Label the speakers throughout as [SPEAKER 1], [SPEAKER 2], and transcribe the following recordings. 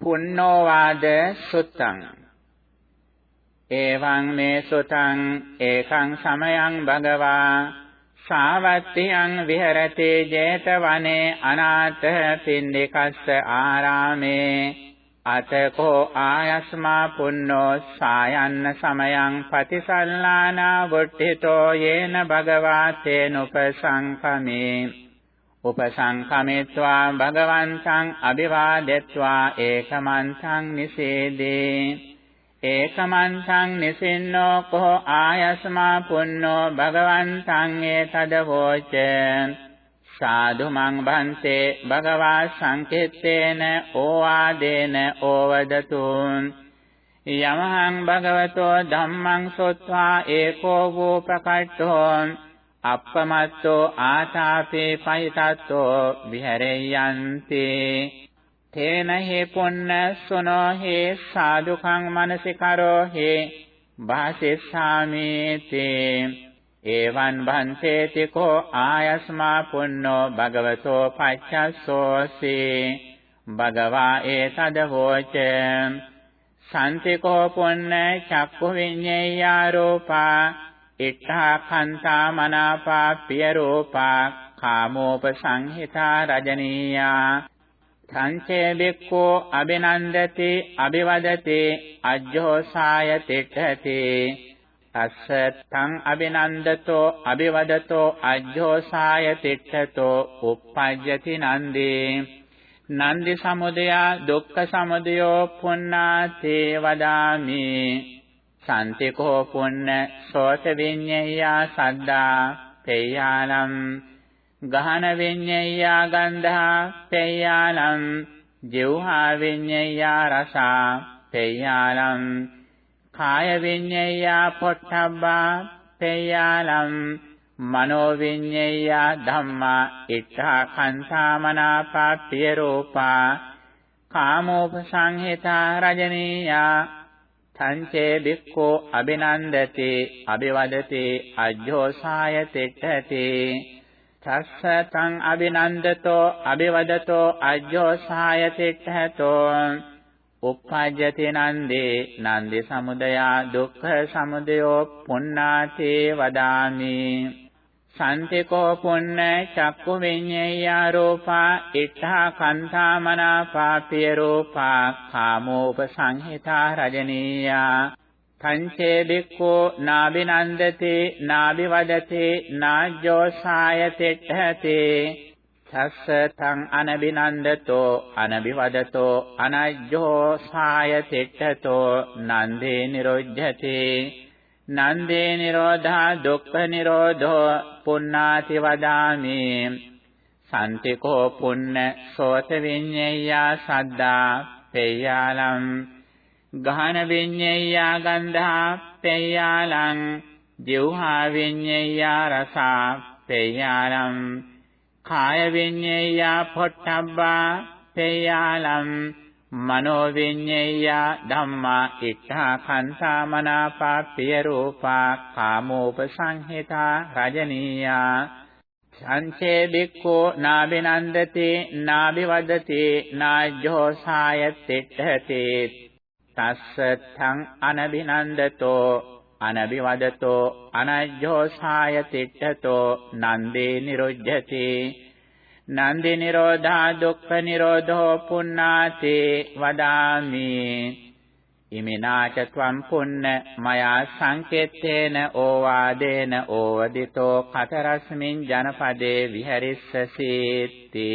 [SPEAKER 1] පුන්නෝවාද සුත්තං। එවං මේ සුතං ඒකං සමයං භගවා। සාවත්තියං විහෙරති 제තවනේ අනාථ පින්ඩිකස්ස ආරාමේ। අතකෝ ආයස්මා පුන්නෝ සායන්න සමයං පතිසල්ලානා වුට්ඨිතෝ යේන භගවා තේනුපසංකමේ। උපසංකමෙත්වා භගවන්තං අභිවාදෙත්වා ඒකමන්තං නිසේදේ. ඒකමන්තං නිසින්නෝ කෝ ආයස්මා පුන්නෝ භගවන්තං ඒතදවෝච සාදු මං භන්තේ භගවා සංකෙත්තේන ඕවාදේන ඕවදතුන් යමහං භගවතෝ ධම්මං සොත්වා ඒකෝ වූ ප්‍රකට්ඨෝ. අප්පමත්තෝ ආතාපේ පයිතත්තෝ විහෙරෙයන්ති. තේන හේ පුන්න සුනෝ හේ සාදුකං මනසිකරෝ හේ වාසිස්සාමි තේ ඒවං භන්තේති කෝ ආයස්මා පුන්නෝ භගවතෝ පච්චස්සෝසි. භගවා ඒතද වෝච. සම්තිකෝ පුන්න චක්කු විඤ්ඤේයා රූපා ඉත්තා කන්තා මනාපා පිය රූපා කාමෝපසංහිතා රජනීයා සංචේ බික්ඛෝ අබිනන්දති අබිවදති අජ්ජෝසාය තිට්ඨති අස්සත්තං අබිනන්දතෝ අබිවදතෝ අජ්ජෝසාය තිට්ඨතෝ uppajjati නන්දේ නන්දි සමුදයා දුක්ඛ සමුදයෝ පුන්නාතේ වදාමි සන්තිකෝ පුන්න සෝත විඤ්ඤයා සද්දා පේයාලම් ගහන විඤ්ඤයා ගන්ධා පේයාලම් ජීවහා විඤ්ඤයා රසා පේයාලම් කාය විඤ්ඤයා පොට්ටබ්බා පේයාලම් මනෝ විඤ්ඤයා ධම්මා ඉත්තා කන්තාමනාපා පිය රූපා කාමෝපසංහිතා රජනීයා සංචේ බික්ඛෝ අබිනන්දති අබිවදති අජ්ජෝසාය තිට්ඨති. තස්ස තං අබිනන්දතෝ අබිවදතෝ අජ්ජෝසාය තිට්ඨතෝ. uppajjati නන්දේ නන්දේ සමුදයා දුක්ඛ සමුදයෝ පුන්නාතේ වදාමි. සන්තිකෝ පුන්න චක්කු විඤ්ඤේයා රූපා ඉත්තා කන්තා මනාපා පිය රූපා කාමෝපසංහිතා රජනීයා. පංචේ බික්ඛෝ නාබිනන්දති නාබිවදති නාජ්ජෝසාය තිට්ඨතේ තස්ස තං අනබිනන්දතෝ අනබිවදතෝ අනජ්ජෝ සාය තිට්ඨතෝ නන්දේ නිරොජ්ජති. නන්දේ නිරෝධා දුක්ඛ නිරෝධෝ පුන්නාති වදාමි. සන්තිකෝ පුන්න සෝත විඤ්ඤයා සද්දා පේයාලම් ගහන විඤ්ඤයා ගන්ධා පේයාලං ජීවහා විඤ්ඤයා රසා පේයාලම් කාය විඤ්ඤේයා පොට්ටබ්බා තේයාලම් මනෝ විඤ්ඤේයා ධම්මා ඉත්තා කන්තා මනාපා පිය රූපා කාමෝපසංහිතා රජනීයා සංචේ බික්ඛෝ නාබිනන්දති නාබිවදති නාජ්ජෝසාය තිට්ඨති. තස්ස තං අනබිනන්දතෝ අනබිවදතෝ අනජ්ජෝසාය තිට්ඨතෝ නන්දේ නිරුජ්ජති. නන්දි නිරෝධා දුක්ඛ නිරෝධෝ පුන්නාතේ වදාමි. ඉමිනාච ත්වම් පුන්න මයා සංකෙත්තේන ඕවාදේන ඕවදිතෝ කතරස්මින් ජනපදේ විහෙරිස්සසීති.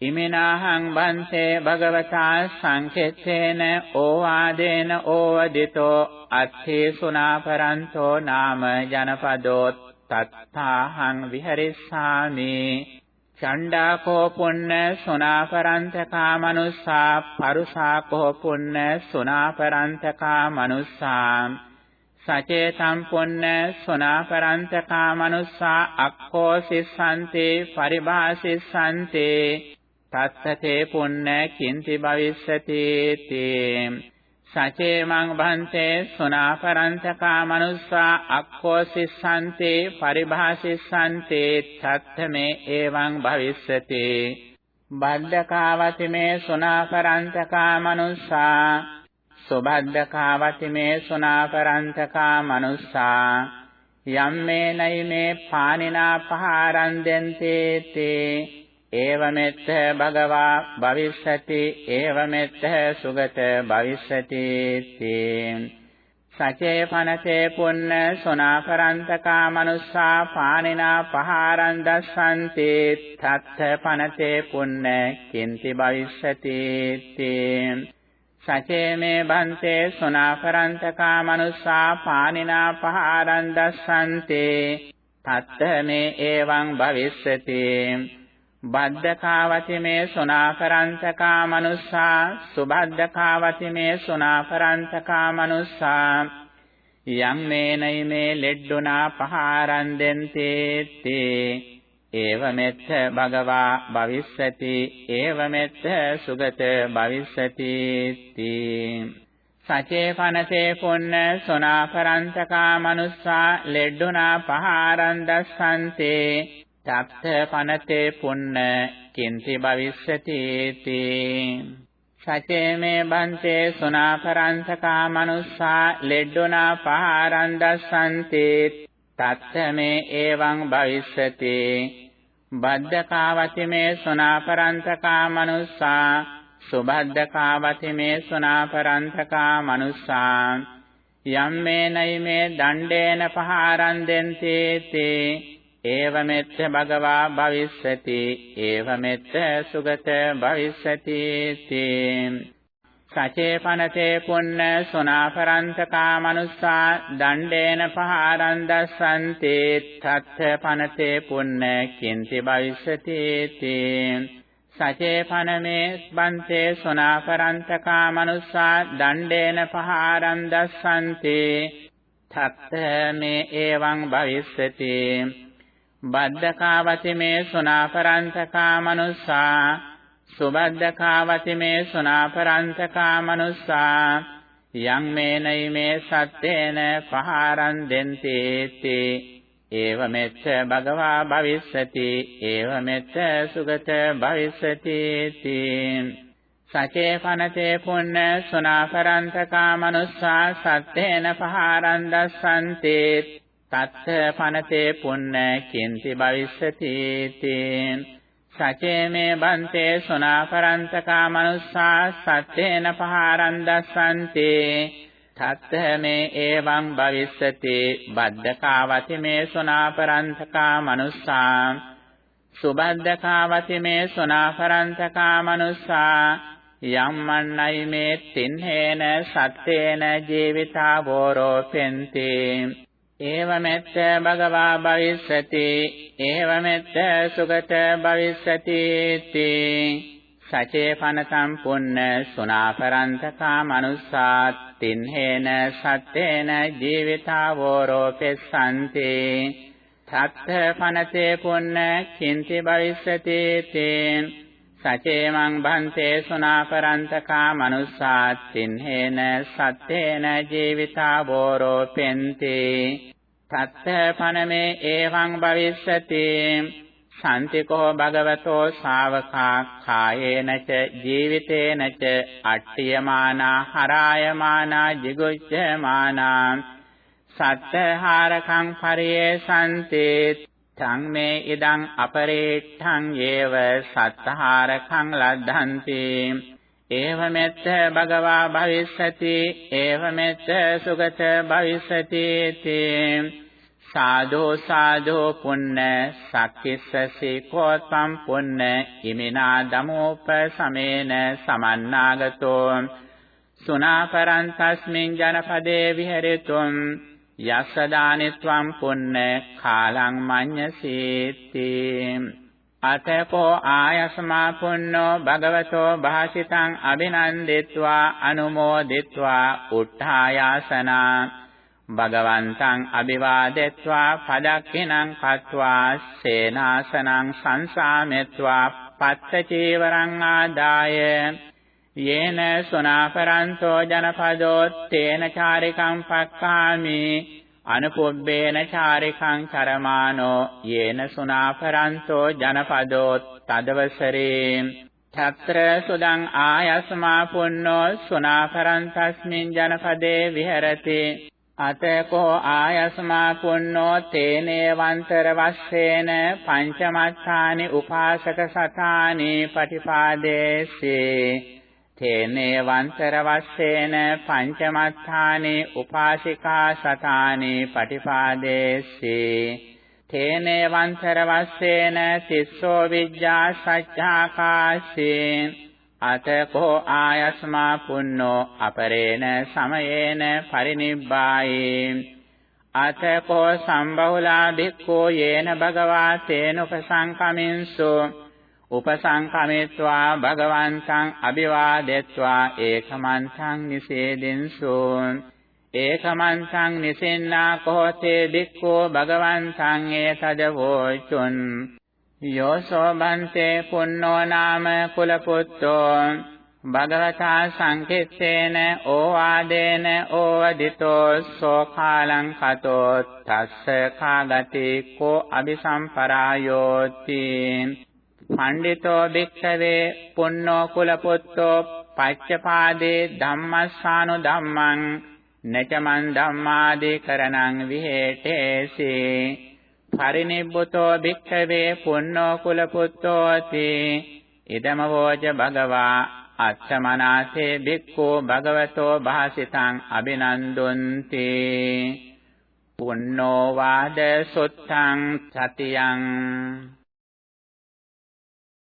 [SPEAKER 1] ඉමිනාහං බන්තේ භගවතා සංකෙත්තේන ඕවාදේන ඕවදිතෝ අත්ථේ සුනාපරන්තෝ නාම ජනපදෝ තත්තාහං විහෙරිස්සාමි. චණ්ඩාකෝ පුන්න සුනාපරන්තකා මනුස්සා පරුසාකෝ පුන්න සුනාපරන්තකා මනුස්සා සචේතම් පුන්න සුනාපරන්තකා මනුස්සා අක්ඛෝ සිස්සන්තේ පරිභාසිස්සන්තේ තත්තතේ පුන්න කිංති භවිස්සති තේ සචේමං භන්තේ සුනාපරන්තකා මනුස්සා අක්ඛෝ සිස්සන්තේ පරිභාසිස්සන්තේ තත්තමේ එවං භවිස්සති. බද්දකාවති මේ සුනාපරන්තකා මනුස්සා සුබද්දකාවති මේ සුනාපරන්තකා මනුස්සා යම් මේ නයි මේ පානිනා පහාරං දෙන්තේ තේ ඒවමෙත්ත භගවා භවිස්සති ඒවමෙත්ත සුගත භවිස්සති තේ සචේ පනසේ පුන්න සුනාකරන්තකා මනුස්සා පානිනා පහාරං දස්සන්ති තත්ථ පනසේ පුන්න කිංති භවිෂ්‍යති තේ සචේ මේ බන්තේ සුනාකරන්තකා මනුස්සා පානිනා පහාරං දස්සන්ති තත්ථ මේ එවං භවිෂ්‍යති බද්දකාවති මේ සුනාකරන්තකා මනුස්සා සුබද්දකාවති මේ සුනාකරන්තකා මනුස්සා. යම් මේනයි මේ ලෙඩ්ඩුනා පහාරන් දෙන්තේ තේ ඒවමෙත්ත භගවා භවිස්සති ඒවමෙත්ත සුගත භවිස්සති තී සචේ පනසේ පුන්න සුනාකරන්තකා මනුස්සා ලෙඩ්ඩුනා පහාරන් දස්සන්තේ. තත්ථ පනතේ පුන්න කිංති භවිස්සති තී සචේ මේ බන්තේ සුනාපරන්තකා මනුස්සා ලෙඩ්ඩුනා පහාරං දස්සන්ති තත්ථ මේ එවං භවිස්සති. බද්දකාවති මේ සුනාපරන්තකා මනුස්සා. සුබද්දකාවති මේ සුනාපරන්තකා මනුස්සා. යම් මේ නයි මේ දණ්ඩේන පහාරං දෙන්තේ තේ ඒවමෙත්ත භගවා භවිස්සති ඒවමෙත්ත සුගත භවිස්සති තේ සචේ පනතේ පුන්න සුනාපරන්තකා මනුස්සා දණ්ඩේන පහාරං දස්සන්ති තත්ථ පනතේ පුන්න කිංති භවිස්සති තේ සචේ පනමේ බන්තේ සුනාපරන්තකා මනුස්සා දණ්ඩේන පහාරං දස්සන්ති තත්ථ මේ එවං භවිස්සති. බද්දකාවති මේ සුනාපරන්තකා මනුස්සා. සුබද්දකාවති මේ සුනාපරන්තකා මනුස්සා. යං මේනයි මේ සත්තේන පහාරං දෙන්තේති. ඒවමෙච්ච භගවා භවිස්සති. ඒවමෙච්ච සුගත භවිස්සති තී සචේ පනතේ පුන්න සුනාපරන්තකා මනුස්සා සත්තේන පහාරං දස්සන්තේ තත්ථ පනතේ පුන්න කිංති භවිස්සති තේ සචේ මේ බන්තේ සුනාකරන්තකා මනුස්සා සත්තේන පහාරං දස්සන්ති. තත්ථ මේ එවං භවිස්සති බද්දකාවති මේ සුනාපරන්තකා මනුස්සා. සුබද්දකාවති මේ සුනාපරන්තකා මනුස්සා. යම් මන්නයි මේ තින්හේන සත්තේන ජීවිතා වෝරෝපෙන්තේ ඒවමෙත්ත භගවා භවිස්සති ඒවමෙත්ත සුගත භවිස්සති තී සචේ පනතම් පුන්න සුනාපරන්තකා මනුස්සාත් තින්හේන සත්තේන ජීවිතාවෝ රෝපෙස්සන්ති තත්ථ පනතේ පුන්න කිංති භවිස්සති තී සචේමං භන්තේ සුනාපරන්තකා මනුස්සාත් තින්හේන සත්තේන ජීවිතාවෝ රෝපෙන්ති තත්ත පනමේ එවං භවිස්සති සම්තිකෝ භගවතෝ ශාවකා කායේන ච ජීවිතේන ච අට්ඨියමානා හරායමානා jigucchamaනා සත්තහාරකං පරියේසන්ති තං මේ ඉදං අපරේඨං යේව සත්තහාරකං ලද්ධන්ති. ඒවමෙත්ත භගවා භවිස්සති ඒවමෙත්ත සුගත භවිස්සති තේ සාදෝ සාදෝ පුන්න සක්කිස්සසි කෝත්පම් පුන්න ඉමිනා දමෝප සමේන සමන්නාගතෝ සුනාපරං තස්මින් ජනපදේ විහෙරෙතුම් යස්ස දානිත්වම් පුන්න කාලං මඤ්ඤසීති. අතකෝ ආයස්මා පුන්නෝ භගවතෝ භාසිතං අභිනන්දිත්වා අනුමෝදිත්වා උත්ථායාසනා භගවන්තං අභිවාදෙත්වා පදක්ඛිනං කତ୍වා සේනාසනං සංසාමෙත්වා පත්ත චීවරං ආදාය. යේන සුනාපරන්තෝ ජනපදෝ තේන චාරිකං පක්ඛාමි අනුපුබ්බේන චාරිකං චරමානෝ යේන සුනාපරන්තෝ ජනපදෝ තදවසරේ. ඡත්‍ර සුදං ආයස්මා පුන්නෝ සුනාපරන්තස්මින් ජනපදේ විහෙරති. අතකෝ ආයස්මා පුන්නෝ තේනේ වන්තර වස්සේන පංචමත්ථානි උපාසක සතානි පටිපාදේසේ තේනේ වන්තර වස්සේන පංචමත්ථානි උපාසිකා සතානි පටිපාදේසේ තේනේ වන්තර වස්සේන තිස්සෝ විජ්ජා සත්‍යාකාශේ අතකෝ ආයස්මා පුන්නෝ අපරේණ සමයේන පරිනිබ්බායේ. අතකෝ සම්බහුලා භික්ඛෝ යේන භගවා තේනුපසංකමින්සු. උපසංකමිත්වා භගවන්තං අභිවාදෙත්වා ඒකමන්තං නිසේදින්සු. ඒකමන්තං නිසින්නා කෝතේ භික්ඛෝ භගවන්තං ඒතදවෝචුන් යෝසෝ බන්තේ පුන්නෝ නාම කුලපුත්තෝ භගවතා සංකිට්ඨේන ඕවාදේන ඕවදිතෝ සෝඛාලං කතෝ තස්ස කාගති කෝ අபிසම්පරායෝති. පණ්ඩිතෝ භික්ඛවේ පුන්නෝ කුලපුත්තෝ පච්චපාදේ ධම්මස්සානු ධම්මං නචමන් ධම්මාදී කරණං විහෙටේසී. පරිනිබ්බුතෝ භික්ඛවේ පුන්නෝ කුල පුත්තෝති ඉදම වෝච භගවා අත්තමනාසේ භික්ඛෝ භගවතෝ භාසිතං අබිනන්දුන්ති පුන්නෝ වාද සුත්තං සතියං